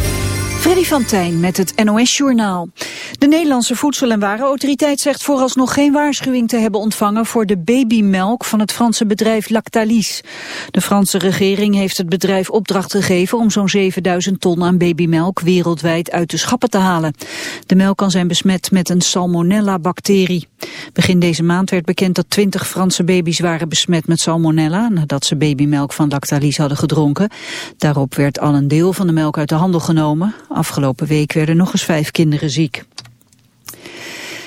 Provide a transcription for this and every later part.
night. Freddy van Tijn met het NOS-journaal. De Nederlandse Voedsel- en Warenautoriteit zegt vooralsnog geen waarschuwing te hebben ontvangen voor de babymelk van het Franse bedrijf Lactalis. De Franse regering heeft het bedrijf opdracht gegeven om zo'n 7000 ton aan babymelk wereldwijd uit de schappen te halen. De melk kan zijn besmet met een salmonella-bacterie. Begin deze maand werd bekend dat 20 Franse baby's waren besmet met salmonella nadat ze babymelk van Lactalis hadden gedronken. Daarop werd al een deel van de melk uit de handel genomen. Afgelopen week werden nog eens vijf kinderen ziek.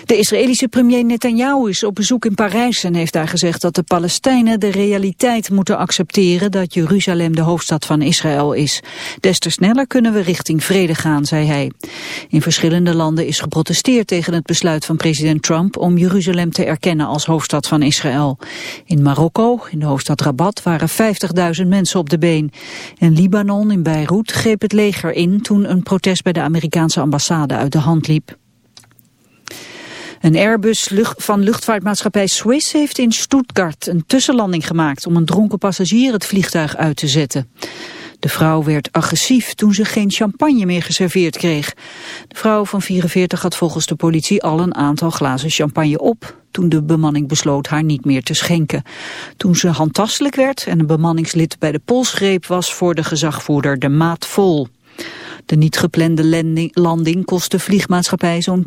De Israëlische premier Netanyahu is op bezoek in Parijs en heeft daar gezegd dat de Palestijnen de realiteit moeten accepteren dat Jeruzalem de hoofdstad van Israël is. Des te sneller kunnen we richting vrede gaan, zei hij. In verschillende landen is geprotesteerd tegen het besluit van president Trump om Jeruzalem te erkennen als hoofdstad van Israël. In Marokko, in de hoofdstad Rabat, waren 50.000 mensen op de been. In Libanon, in Beirut, greep het leger in toen een protest bij de Amerikaanse ambassade uit de hand liep. Een Airbus van luchtvaartmaatschappij Swiss heeft in Stuttgart een tussenlanding gemaakt om een dronken passagier het vliegtuig uit te zetten. De vrouw werd agressief toen ze geen champagne meer geserveerd kreeg. De vrouw van 44 had volgens de politie al een aantal glazen champagne op toen de bemanning besloot haar niet meer te schenken. Toen ze handtastelijk werd en een bemanningslid bij de pols greep was voor de gezagvoerder de maat vol. De niet geplande landing kost de vliegmaatschappij zo'n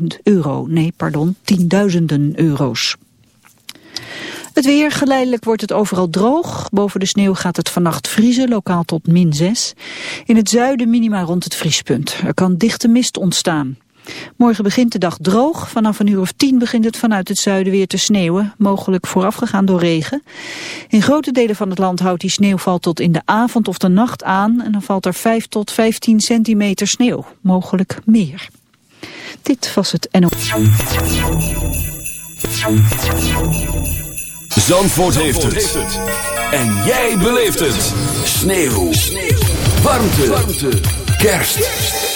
10.000 euro. Nee, pardon, tienduizenden euro's. Het weer, geleidelijk wordt het overal droog. Boven de sneeuw gaat het vannacht vriezen, lokaal tot min 6. In het zuiden minima rond het vriespunt. Er kan dichte mist ontstaan. Morgen begint de dag droog. Vanaf een uur of tien begint het vanuit het zuiden weer te sneeuwen. Mogelijk voorafgegaan door regen. In grote delen van het land houdt die sneeuwval tot in de avond of de nacht aan. En dan valt er 5 tot 15 centimeter sneeuw. Mogelijk meer. Dit was het NO. Zandvoort, heeft, het. En jij beleeft het. Sneeuw. Warmte. Warmte. Kerst.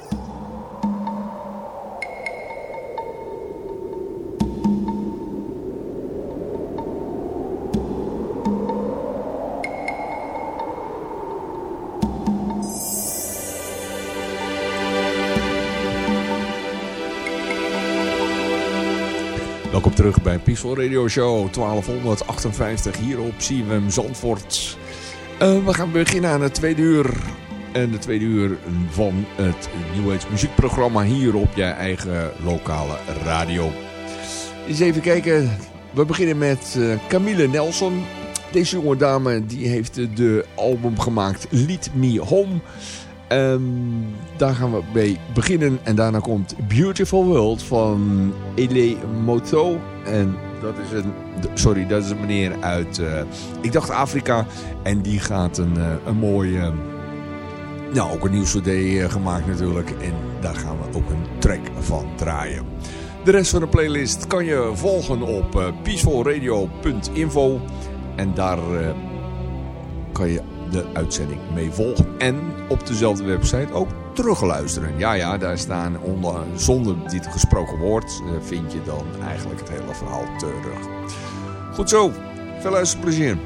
Terug bij Peaceful Radio Show 1258 hier op CWM Zandvoort. Uh, we gaan beginnen aan het tweede uur. En de tweede uur van het New Age muziekprogramma hier op je eigen lokale radio. Eens even kijken. We beginnen met uh, Camille Nelson. Deze jonge dame die heeft de album gemaakt Lead Me Home. Um, daar gaan we mee beginnen. En daarna komt Beautiful World van Ele Moto. En dat is een, sorry, dat is een meneer uit, uh, ik dacht Afrika. En die gaat een, uh, een mooie, nou ook een nieuw cd uh, gemaakt natuurlijk. En daar gaan we ook een track van draaien. De rest van de playlist kan je volgen op peacefulradio.info. En daar kan je de uitzending mee volgen. En op dezelfde website ook terugluisteren. Ja, ja, daar staan onder, zonder dit gesproken woord uh, vind je dan eigenlijk het hele verhaal terug. Goed zo, veel luisterplezier.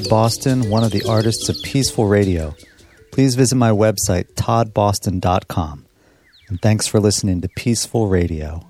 Todd Boston, one of the artists of Peaceful Radio. Please visit my website, toddboston.com. And thanks for listening to Peaceful Radio.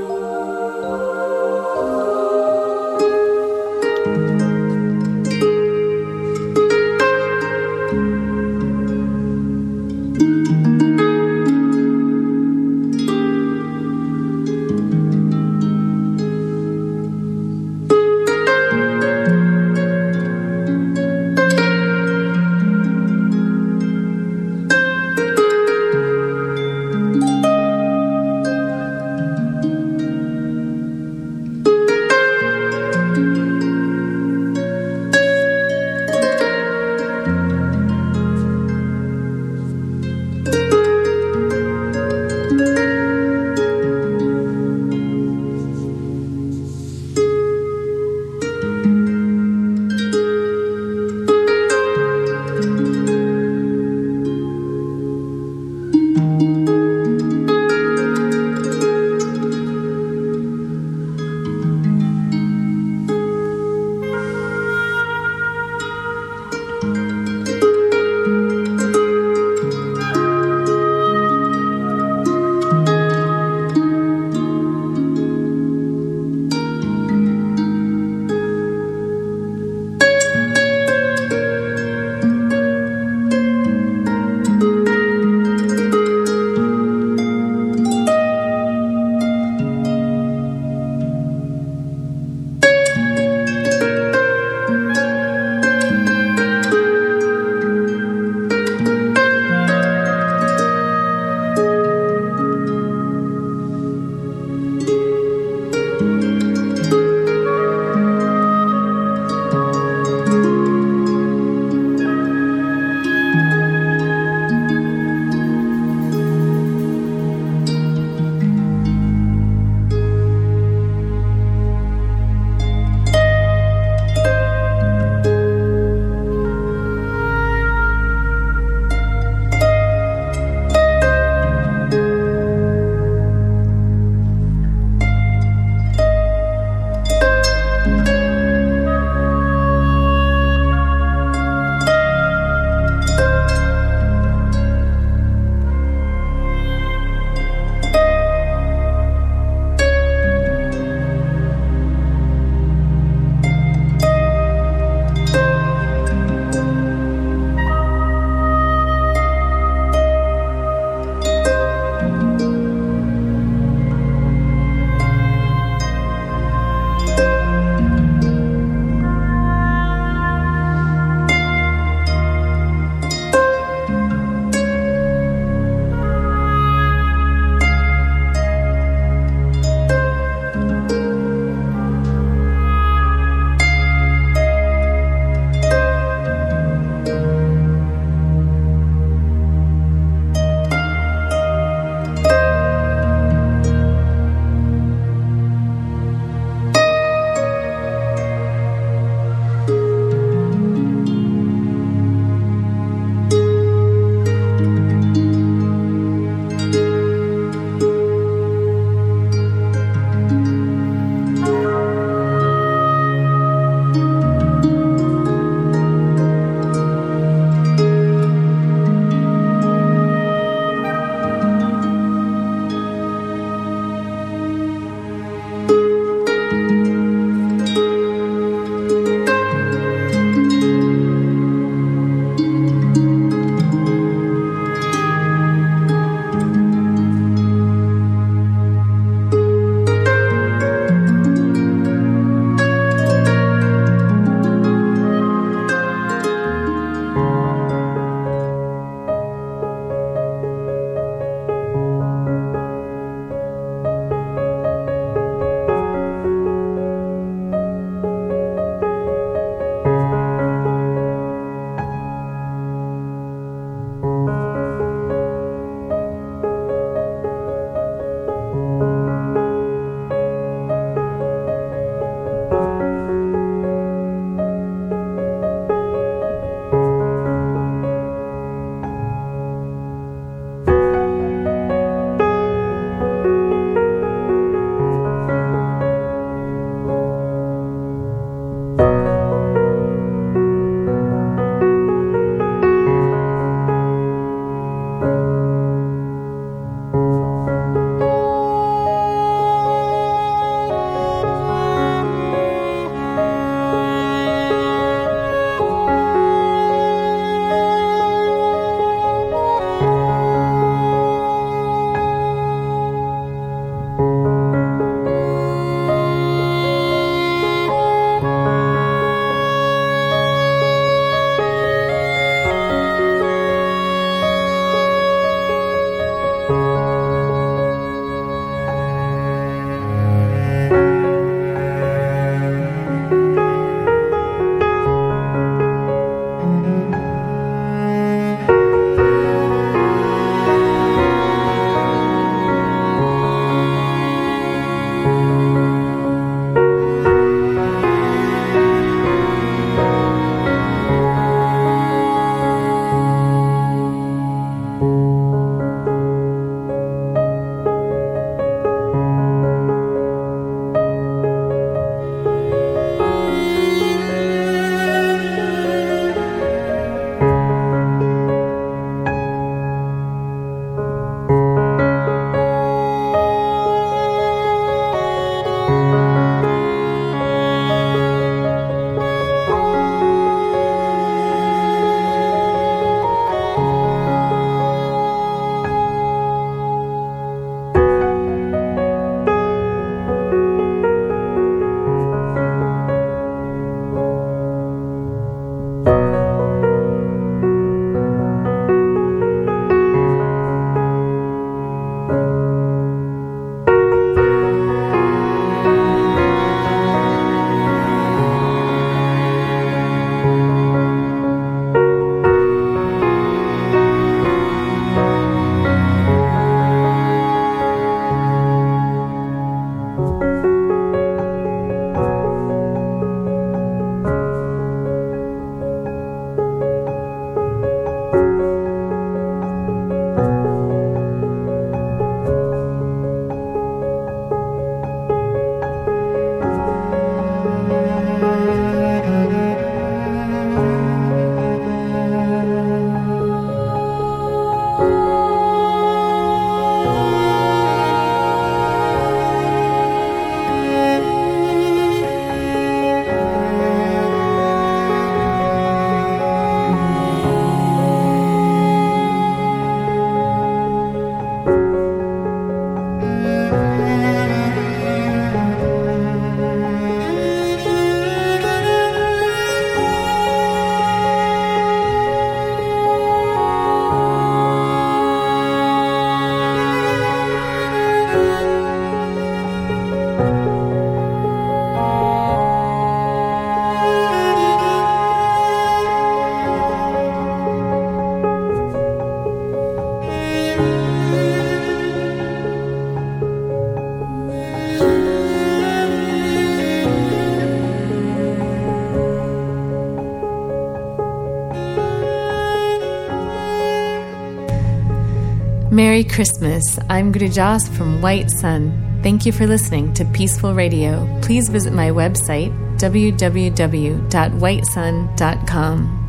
Merry Christmas. I'm Grujas from White Sun. Thank you for listening to Peaceful Radio. Please visit my website, www.whitesun.com.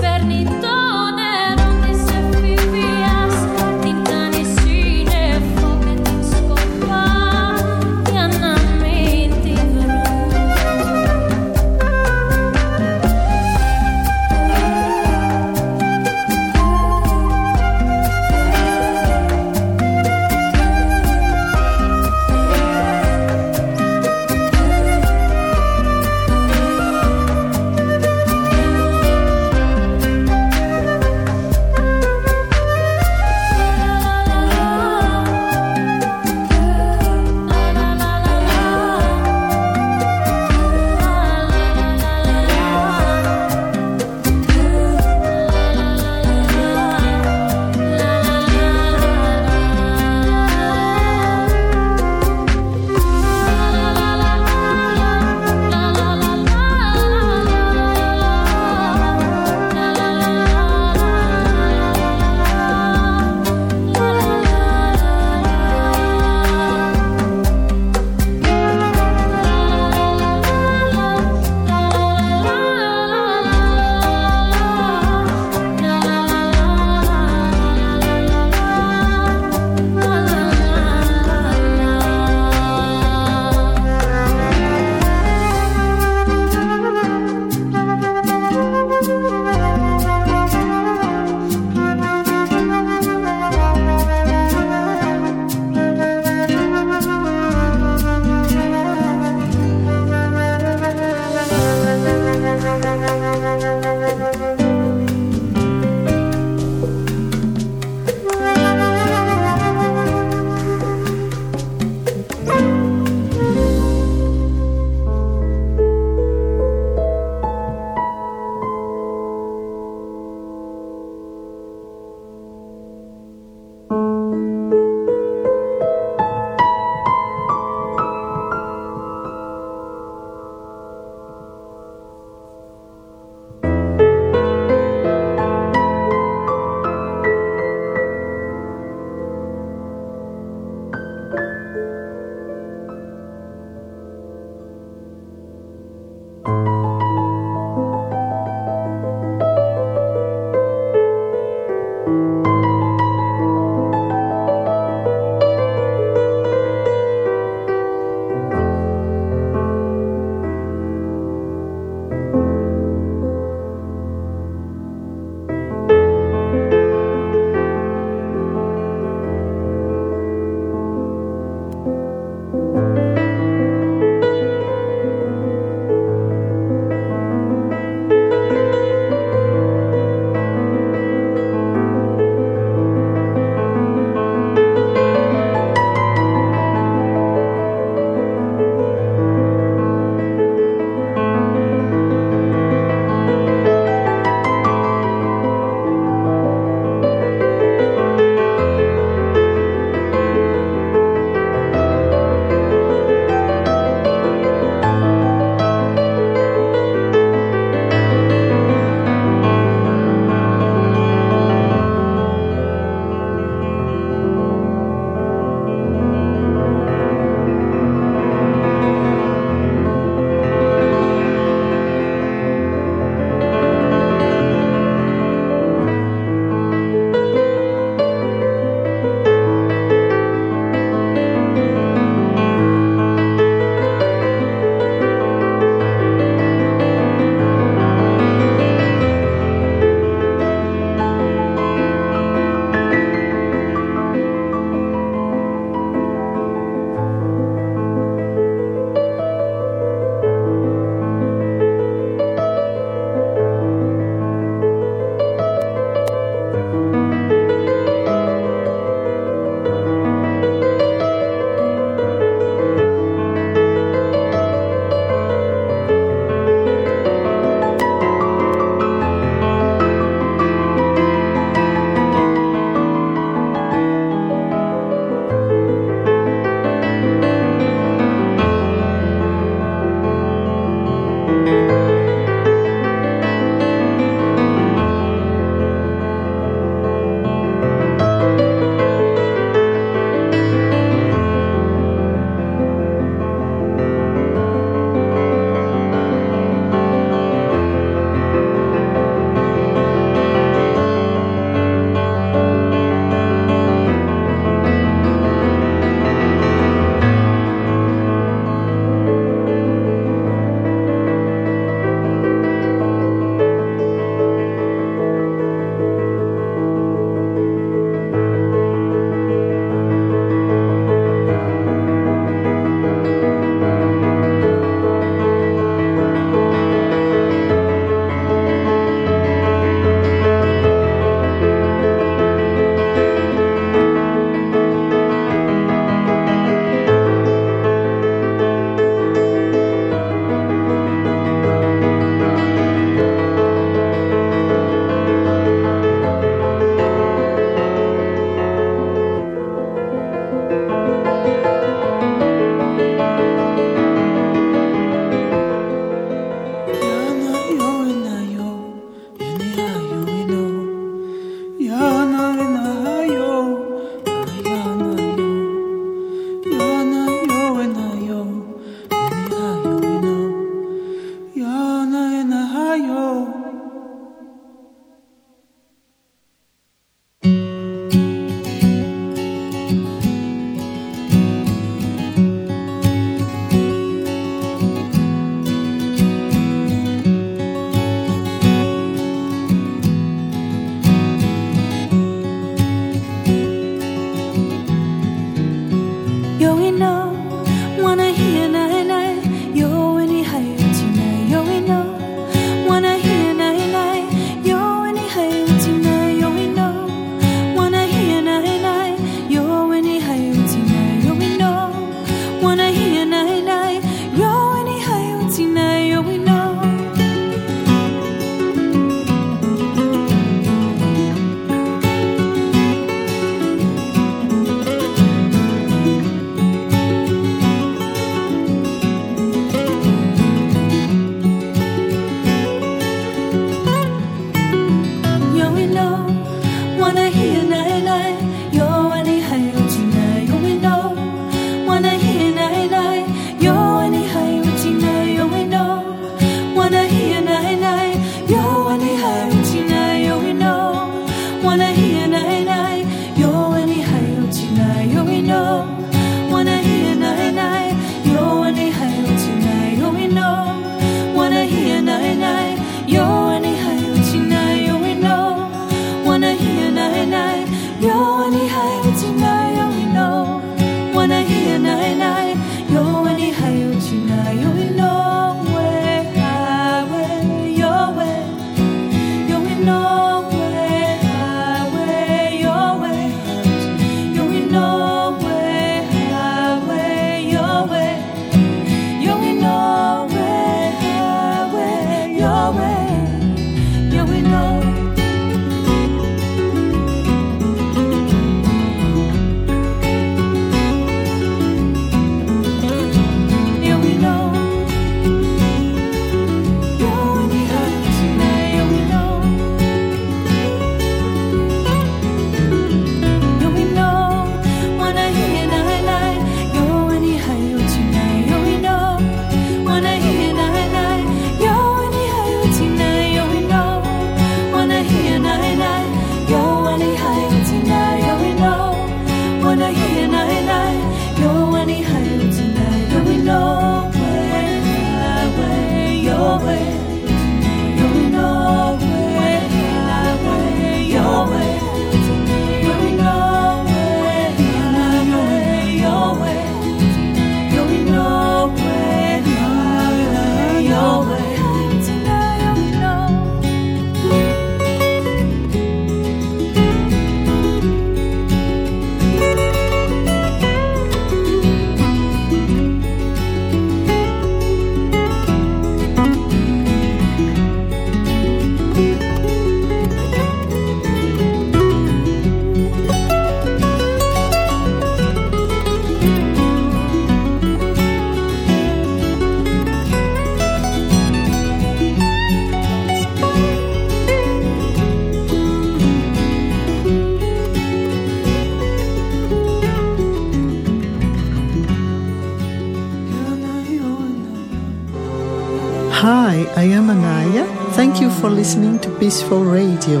Radio.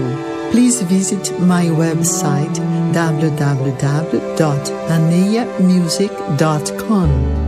Please visit my website www.aneamusic.com.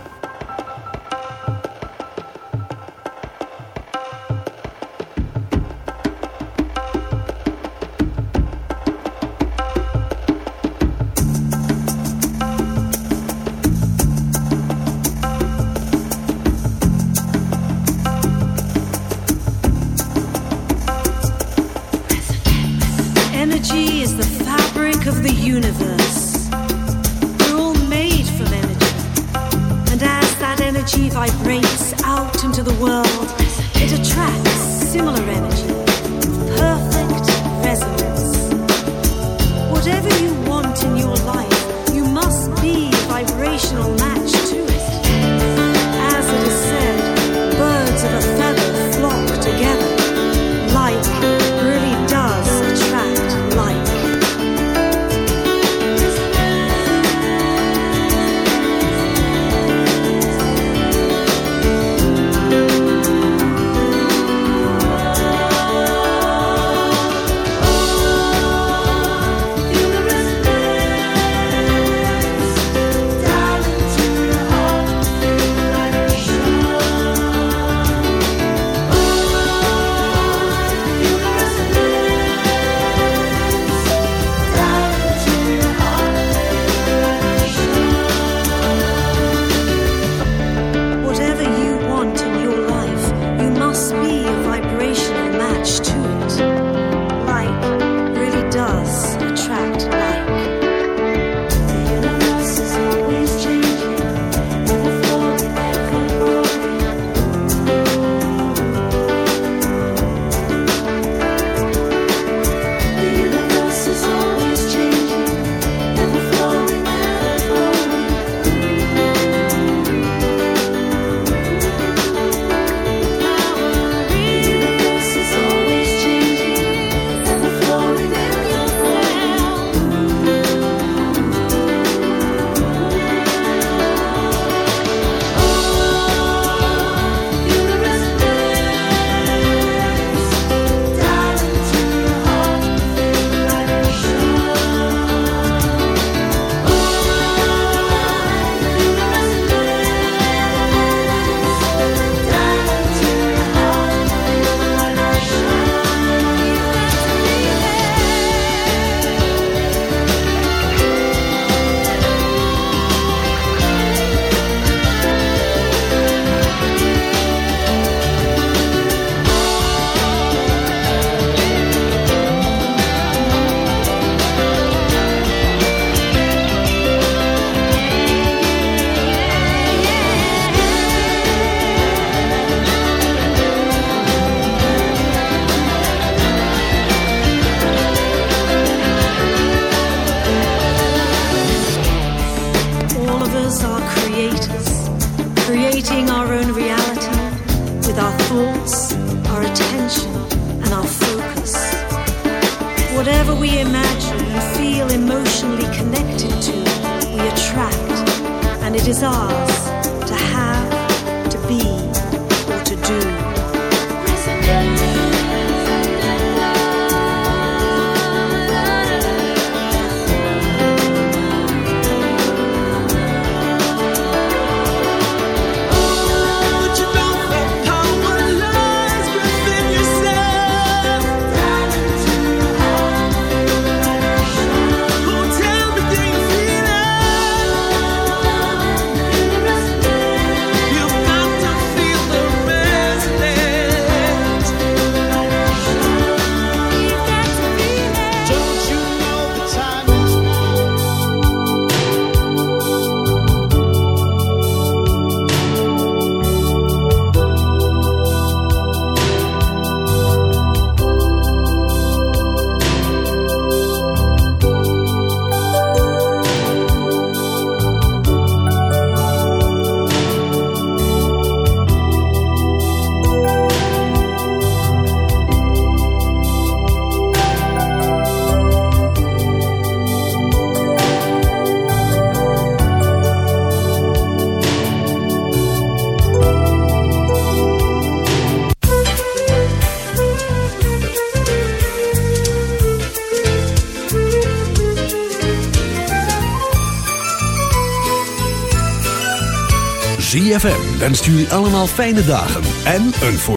our creators, creating our own reality with our thoughts, our attention, and our focus. Whatever we imagine and feel emotionally connected to, we attract, and it is ours to have, to be, or to do. ZFM wenst jullie allemaal fijne dagen en een